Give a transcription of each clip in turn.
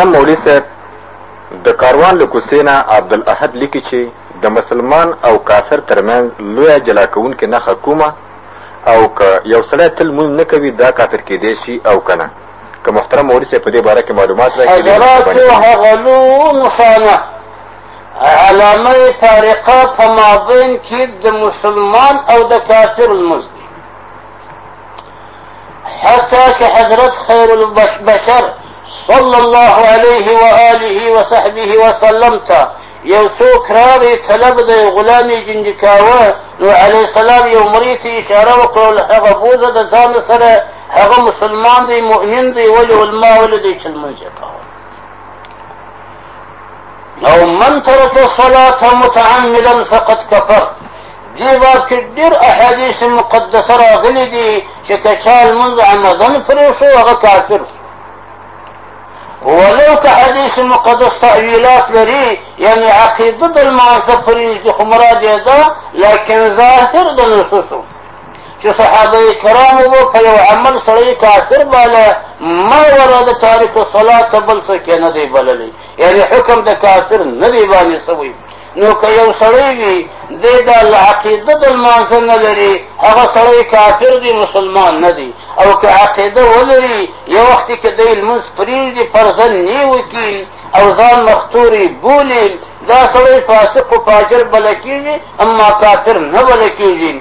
مولوي صاحب د کاروان له کوڅې نه عبدالاحد لیکي چې د مسلمان او کافر ترمنځ لویه جلا کوونکې نښه کومه او که یو سړی تل مونځ نه کوي دا کافر کېدی شي او که نه که محترم مولوي صاحب په دې باره کې معلومات راکړي حضراتو هغه لومسانه علامه فارقه په مابین کې د مسلمان او د کافر لمونځ دی حتی که حضرت خیر البشر صلی الله علیه و آله و صحبه و سلم ته یو څوک راغی طلب د یو غلام یې جنډي کاوه نو علیه السلام یو مرید ته اشاره وکړل هغه بوزه د ځان سره هغه مسلمان دی مؤمن دی ولې علما ولې دی چې لمونځ یې کاوه او من ترک الصلاة متعمدا فقد کفر دې باب کې ډېر احادیث مقدسه راغلي دي چې که چا لمونځ عمدن پرې شو هغه کافر شو ولو که حدیث مقدس تعویلات لري یعنی عقیده د لمانځه پرې چې خو مراد یې ده لکن ظاهر د نصوصو چې صحابه کرامو به په یو عمل سړی کافر باله ما ورده تاریخ صلات بل څه کې نه دی بللی یعنی حکم د کافر نه دی باندې سوی نو که یو سړی وي دی د الله عقیده د لمانځه نه لري هغه سړی کافر دی مسلمان نه دی او که عقیده ولري یو وخت کې دی لمونځ پرېږدي پرځن نه وکړي او ځان مختوري بولي دا سړی فاسق و فاجر بله کېږي اما کافر نه بله کېږي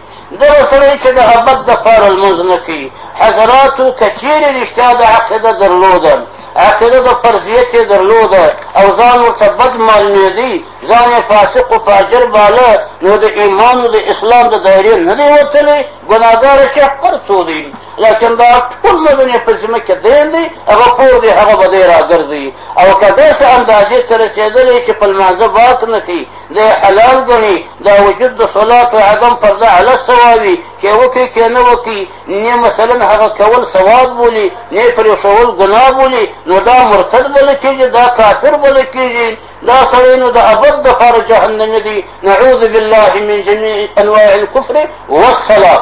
دغه سړی چې د ابد دپاره لمونځ نه کوي حضراتو که چېرې رښتیا د عقیده درلوده عقیده د فرضیت یې درلوده او ځان ورته بد معلومېدی ځان یې فاسق و فاجر باله نو د ایمان د اسلام د دایرې نه دی وتلی ګناهګاره چې پر څو دی لکن دا ټول مدن یې په ذمه کې دین دی هغه کور دی هغه به دی راګرځي او که داسې اندازې ته رسېدلی چې په لمانځه بات نه کوي دی حلال ګڼي دا وجود د صلات و عدم پرده علی سواوي چې وکړي چې نه وکړي نه مثلا هغه کول ثواب بولی نه پرې ښول ګناه بولی نو دا مرتد بل کېږي دا کافر بل کېږي دا سړی نو د ابد دپاره جهنمي دی نعوذ بالله من جميع انواع الكفر والصلاه